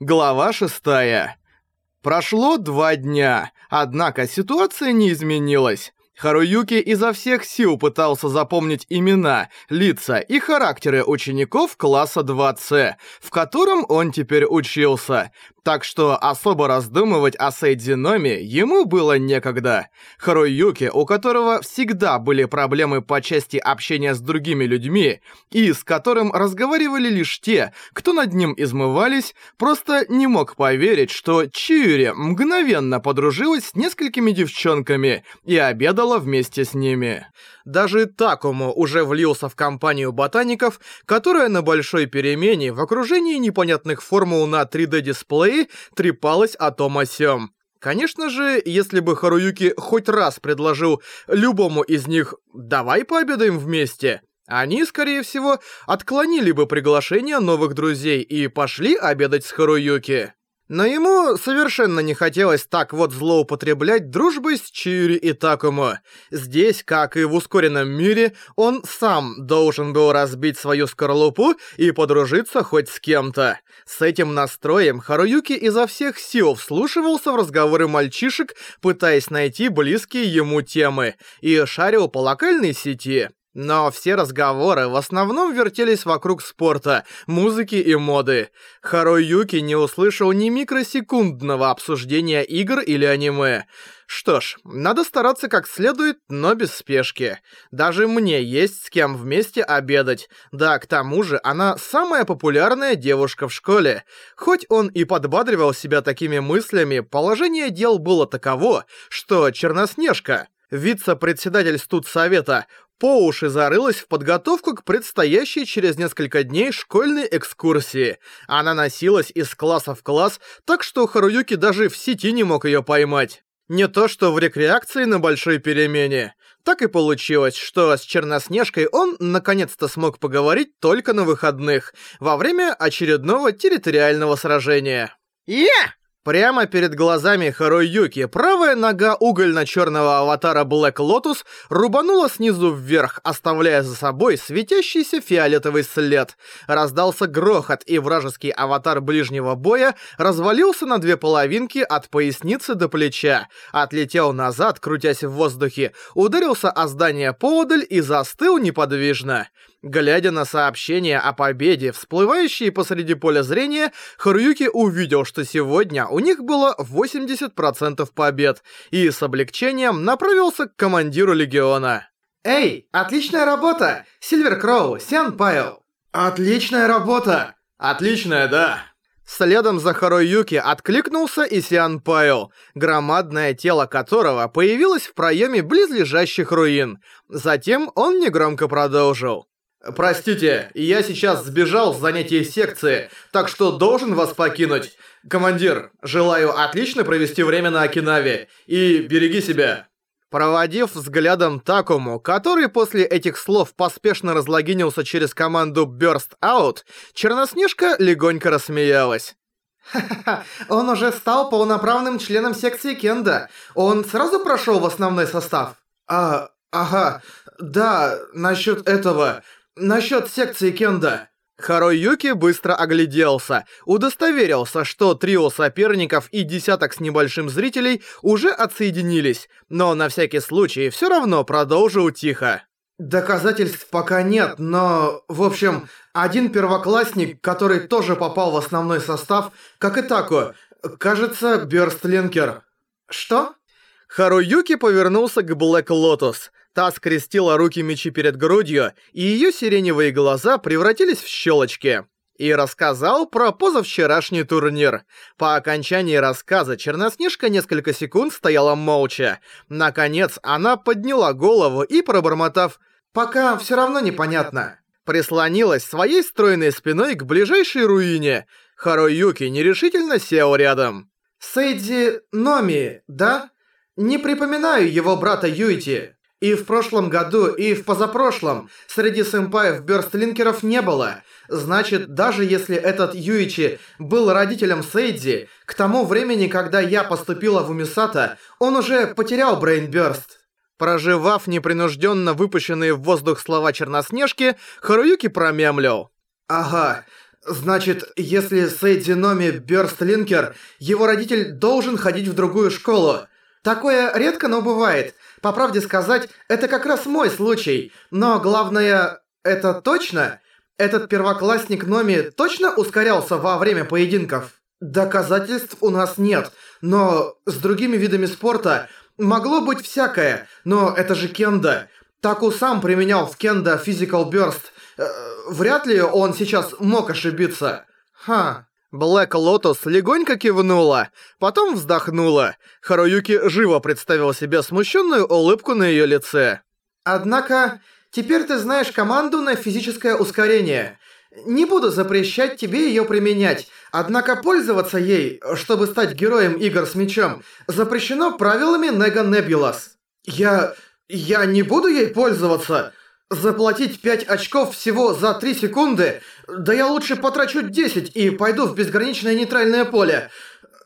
Глава 6. Прошло два дня, однако ситуация не изменилась. Харуюки изо всех сил пытался запомнить имена, лица и характеры учеников класса 2С, в котором он теперь учился. Так что особо раздумывать о Сейдзиноме ему было некогда. Харуюки, у которого всегда были проблемы по части общения с другими людьми, и с которым разговаривали лишь те, кто над ним измывались, просто не мог поверить, что Чиури мгновенно подружилась с несколькими девчонками и обедала вместе с ними. Даже Такому уже влился в компанию ботаников, которая на большой перемене в окружении непонятных формул на 3D-дисплее трепалась о том о сём. Конечно же, если бы Харуюки хоть раз предложил любому из них «давай пообедаем вместе», они, скорее всего, отклонили бы приглашение новых друзей и пошли обедать с Харуюки. Но ему совершенно не хотелось так вот злоупотреблять дружбой с Чиури и Такому. Здесь, как и в ускоренном мире, он сам должен был разбить свою скорлупу и подружиться хоть с кем-то. С этим настроем Харуюки изо всех сил вслушивался в разговоры мальчишек, пытаясь найти близкие ему темы, и шарил по локальной сети. Но все разговоры в основном вертелись вокруг спорта, музыки и моды. Харой Юки не услышал ни микросекундного обсуждения игр или аниме. Что ж, надо стараться как следует, но без спешки. Даже мне есть с кем вместе обедать. Да, к тому же она самая популярная девушка в школе. Хоть он и подбадривал себя такими мыслями, положение дел было таково, что Черноснежка вице-председатель студсовета, по уши зарылась в подготовку к предстоящей через несколько дней школьной экскурсии. Она носилась из класса в класс, так что Харуюки даже в сети не мог ее поймать. Не то что в рекреации на большой перемене. Так и получилось, что с Черноснежкой он наконец-то смог поговорить только на выходных, во время очередного территориального сражения. «Я!» Прямо перед глазами Хару правая нога угольно-черного аватара Блэк Лотус рубанула снизу вверх, оставляя за собой светящийся фиолетовый след. Раздался грохот, и вражеский аватар ближнего боя развалился на две половинки от поясницы до плеча. Отлетел назад, крутясь в воздухе, ударился о здание поодаль и застыл неподвижно. Глядя на сообщение о победе, всплывающее посреди поля зрения, Харуюки увидел, что сегодня у них было 80% побед, и с облегчением направился к командиру Легиона. «Эй, отличная работа! Сильвер Кроу, Сен Пайл!» «Отличная работа!» «Отличная, да!» Следом за Харуюки откликнулся и Сиан Пайо, громадное тело которого появилось в проеме близлежащих руин. Затем он негромко продолжил. «Простите, я сейчас сбежал с занятий секции, так что должен вас покинуть. Командир, желаю отлично провести время на Окинаве и береги себя». Проводив взглядом Такому, который после этих слов поспешно разлогинился через команду Burst Out, Черноснежка легонько рассмеялась. «Ха-ха-ха, он уже стал полноправным членом секции Кенда. Он сразу прошел в основной состав?» «А, ага, да, насчет этого насчет секции Кенда...» Харой Юки быстро огляделся, удостоверился, что трио соперников и десяток с небольшим зрителей уже отсоединились, но на всякий случай все равно продолжил тихо. Доказательств пока нет, но... В общем, один первоклассник, который тоже попал в основной состав, как и Тако, кажется, Бёрстлинкер. Что? Харуюки повернулся к Блэк Лотос. Та скрестила руки мечи перед грудью, и её сиреневые глаза превратились в щелочки. И рассказал про позавчерашний турнир. По окончании рассказа Черноснежка несколько секунд стояла молча. Наконец, она подняла голову и, пробормотав «Пока всё равно непонятно», прислонилась своей стройной спиной к ближайшей руине. Харуюки нерешительно сел рядом. «Сэйди Номи, да? Не припоминаю его брата Юйти». И в прошлом году, и в позапрошлом среди сэмпаев Бёрстлинкеров не было. Значит, даже если этот Юичи был родителем Сейди, к тому времени, когда я поступила в Умисата, он уже потерял Брейнбёрст. Проживав непринужденно выпущенные в воздух слова Черноснежки, Харуюки промямлил. «Ага, значит, если Сейди Номи Бёрстлинкер, его родитель должен ходить в другую школу». Такое редко, но бывает. По правде сказать, это как раз мой случай. Но главное, это точно? Этот первоклассник Номи точно ускорялся во время поединков? Доказательств у нас нет, но с другими видами спорта могло быть всякое, но это же кенда. Таку сам применял в кенда Physical Burst. Э, вряд ли он сейчас мог ошибиться. Ха. Блэк Лотос легонько кивнула, потом вздохнула. Харуюки живо представил себе смущенную улыбку на ее лице. «Однако, теперь ты знаешь команду на физическое ускорение. Не буду запрещать тебе ее применять, однако пользоваться ей, чтобы стать героем игр с мечом, запрещено правилами Нега Небулас». «Я... я не буду ей пользоваться!» Заплатить 5 очков всего за 3 секунды? Да я лучше потрачу 10 и пойду в безграничное нейтральное поле.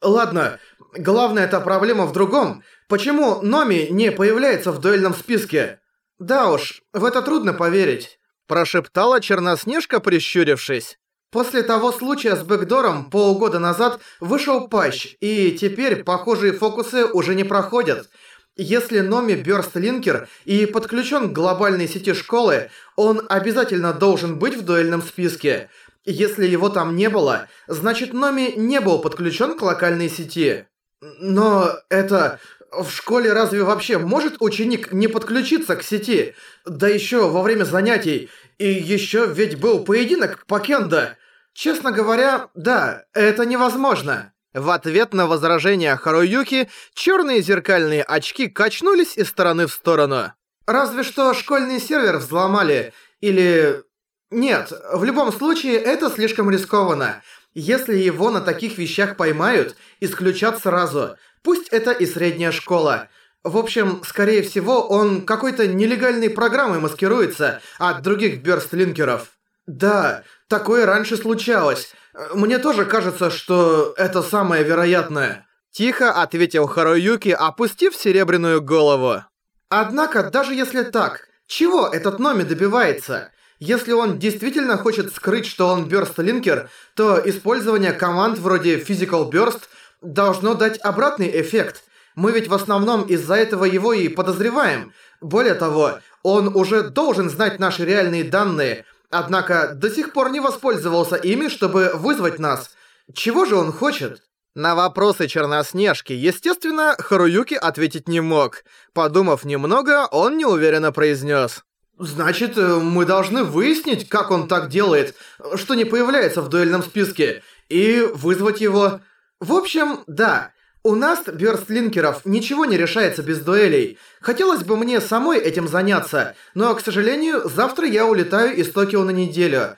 Ладно, главная эта проблема в другом. Почему Номи не появляется в дуэльном списке? Да уж, в это трудно поверить. Прошептала Черноснежка, прищурившись. После того случая с Бэкдором полгода назад вышел патч, и теперь похожие фокусы уже не проходят. Если Номи Бёрстлинкер и подключен к глобальной сети школы, он обязательно должен быть в дуэльном списке. Если его там не было, значит Номи не был подключен к локальной сети. Но это... В школе разве вообще может ученик не подключиться к сети? Да еще во время занятий. И еще ведь был поединок по кендо. Честно говоря, да, это невозможно. В ответ на возражение Харуюки черные зеркальные очки качнулись из стороны в сторону. «Разве что школьный сервер взломали, или... Нет, в любом случае это слишком рискованно. Если его на таких вещах поймают, исключат сразу. Пусть это и средняя школа. В общем, скорее всего, он какой-то нелегальной программой маскируется от других бёрстлинкеров. Да, такое раньше случалось. Мне тоже кажется, что это самое вероятное. Тихо ответил Харуюки, опустив серебряную голову. Однако, даже если так, чего этот Номи добивается? Если он действительно хочет скрыть, что он бёрст-линкер, то использование команд вроде Physical Burst должно дать обратный эффект. Мы ведь в основном из-за этого его и подозреваем. Более того, он уже должен знать наши реальные данные, Однако до сих пор не воспользовался ими, чтобы вызвать нас. Чего же он хочет? На вопросы Черноснежки, естественно, Харуюки ответить не мог. Подумав немного, он неуверенно произнес. «Значит, э, мы должны выяснить, как он так делает, что не появляется в дуэльном списке, и вызвать его...» «В общем, да. У нас, бёрстлинкеров, ничего не решается без дуэлей. Хотелось бы мне самой этим заняться, но, к сожалению, завтра я улетаю из Токио на неделю.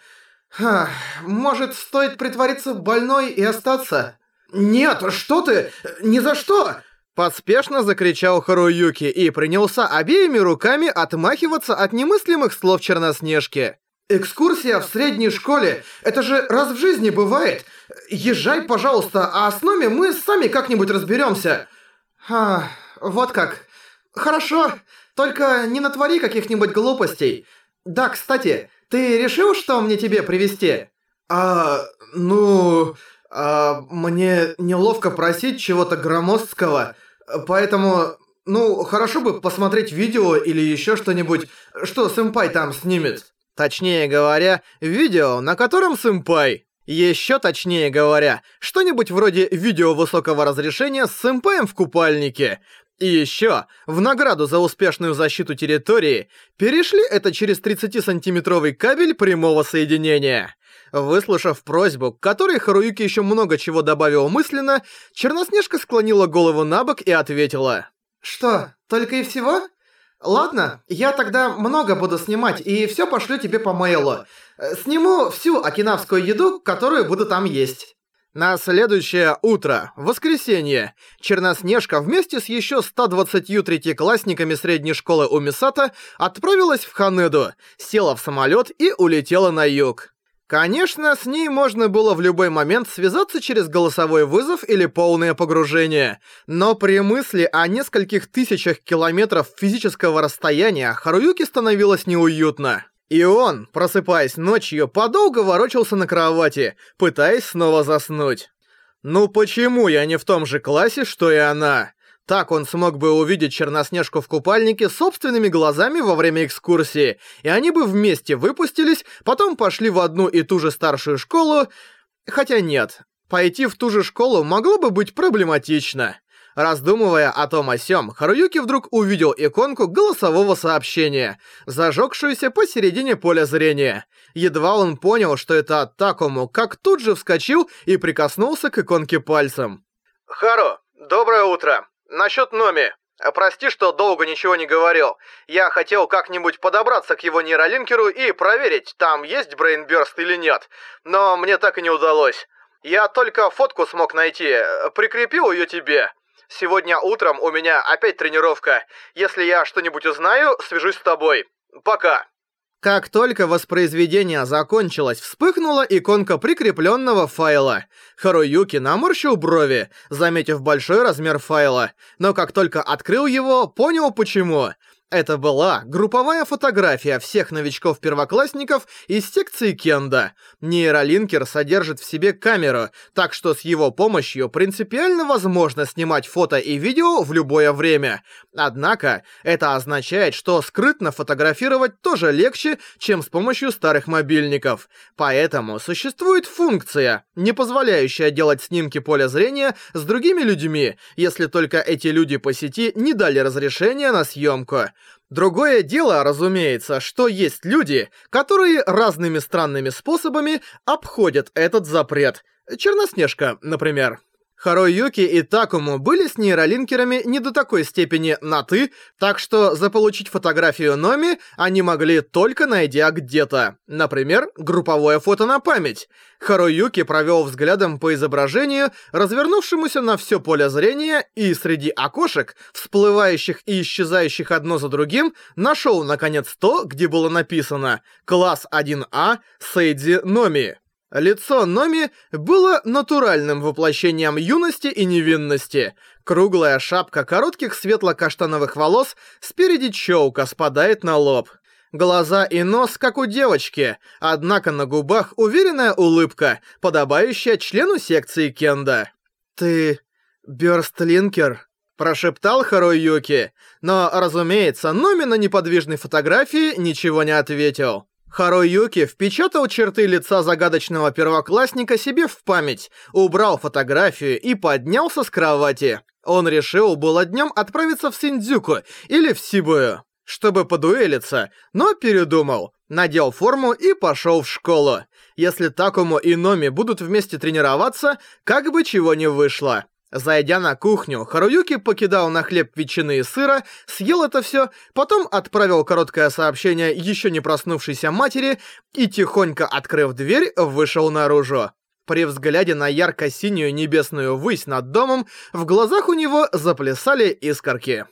Ха, может, стоит притвориться больной и остаться? Нет, что ты? Ни за что! Поспешно закричал Харуюки и принялся обеими руками отмахиваться от немыслимых слов Черноснежки. Экскурсия в средней школе – это же раз в жизни бывает. Езжай, пожалуйста, а с нами мы сами как-нибудь разберемся. А, вот как. Хорошо, только не натвори каких-нибудь глупостей. Да, кстати, ты решил, что мне тебе привезти? А, ну... А, мне неловко просить чего-то громоздкого, поэтому... Ну, хорошо бы посмотреть видео или еще что-нибудь, что сэмпай там снимет. Точнее говоря, видео, на котором сэмпай. Ещё точнее говоря, что-нибудь вроде видео высокого разрешения с сэмпаем в купальнике. И ещё, в награду за успешную защиту территории, перешли это через 30-сантиметровый кабель прямого соединения. Выслушав просьбу, к которой Харуюки ещё много чего добавил мысленно, Черноснежка склонила голову на бок и ответила. «Что, только и всего?» Ладно, я тогда много буду снимать и все пошлю тебе по мейлу. Э, сниму всю окинавскую еду, которую буду там есть. На следующее утро, воскресенье, Черноснежка вместе с еще 123 классниками средней школы Умисата отправилась в Ханеду, села в самолет и улетела на юг. Конечно, с ней можно было в любой момент связаться через голосовой вызов или полное погружение, но при мысли о нескольких тысячах километров физического расстояния Харуюке становилось неуютно. И он, просыпаясь ночью, подолго ворочался на кровати, пытаясь снова заснуть. «Ну почему я не в том же классе, что и она? Так он смог бы увидеть Черноснежку в купальнике собственными глазами во время экскурсии, и они бы вместе выпустились, потом пошли в одну и ту же старшую школу... Хотя нет, пойти в ту же школу могло бы быть проблематично. Раздумывая о том о сём, Харуюки вдруг увидел иконку голосового сообщения, зажёгшуюся посередине поля зрения. Едва он понял, что это от Такому, как тут же вскочил и прикоснулся к иконке пальцем. «Хару, доброе утро! «Насчет Номи. Э, прости, что долго ничего не говорил. Я хотел как-нибудь подобраться к его нейролинкеру и проверить, там есть брейнберст или нет. Но мне так и не удалось. Я только фотку смог найти. Э, прикрепил ее тебе». Сегодня утром у меня опять тренировка. Если я что-нибудь узнаю, свяжусь с тобой. Пока. Как только воспроизведение закончилось, вспыхнула иконка прикрепленного файла. Харуюки наморщил брови, заметив большой размер файла, но как только открыл его, понял почему. Это была групповая фотография всех новичков-первоклассников из секции Кенда. Нейролинкер содержит в себе камеру, так что с его помощью принципиально возможно снимать фото и видео в любое время. Однако, это означает, что скрытно фотографировать тоже легче, чем с помощью старых мобильников. Поэтому существует функция, не позволяющая делать снимки поля зрения с другими людьми, если только эти люди по сети не дали разрешения на съемку. Другое дело, разумеется, что есть люди, которые разными странными способами обходят этот запрет. Черноснежка, например. Харуюки и Такому были с нейролинкерами не до такой степени на «ты», так что заполучить фотографию Номи они могли только найдя где-то. Например, групповое фото на память. Харуюки провел взглядом по изображению, развернувшемуся на все поле зрения, и среди окошек, всплывающих и исчезающих одно за другим, нашел наконец то, где было написано «Класс 1А Сейдзи Номи». Лицо Номи было натуральным воплощением юности и невинности. Круглая шапка коротких светло-каштановых волос спереди чёлка спадает на лоб. Глаза и нос, как у девочки, однако на губах уверенная улыбка, подобающая члену секции Кенда. «Ты... Бёрстлинкер?» – прошептал Харуюки. Но, разумеется, Номи на неподвижной фотографии ничего не ответил. Харуюки впечатал черты лица загадочного первоклассника себе в память, убрал фотографию и поднялся с кровати. Он решил было днем отправиться в Синдзюку или в Сибую, чтобы подуэлиться, но передумал. Надел форму и пошел в школу. Если Такому и Номи будут вместе тренироваться, как бы чего не вышло. Зайдя на кухню, Харуюки покидал на хлеб ветчины и сыра, съел это все, потом отправил короткое сообщение еще не проснувшейся матери и, тихонько открыв дверь, вышел наружу. При взгляде на ярко-синюю небесную высь над домом, в глазах у него заплясали искорки.